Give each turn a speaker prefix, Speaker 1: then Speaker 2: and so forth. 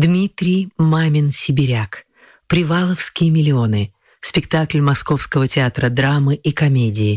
Speaker 1: Дмитрий Мамин Сибиряк. Приваловские миллионы. Спектакль Московского театра драмы и комедии.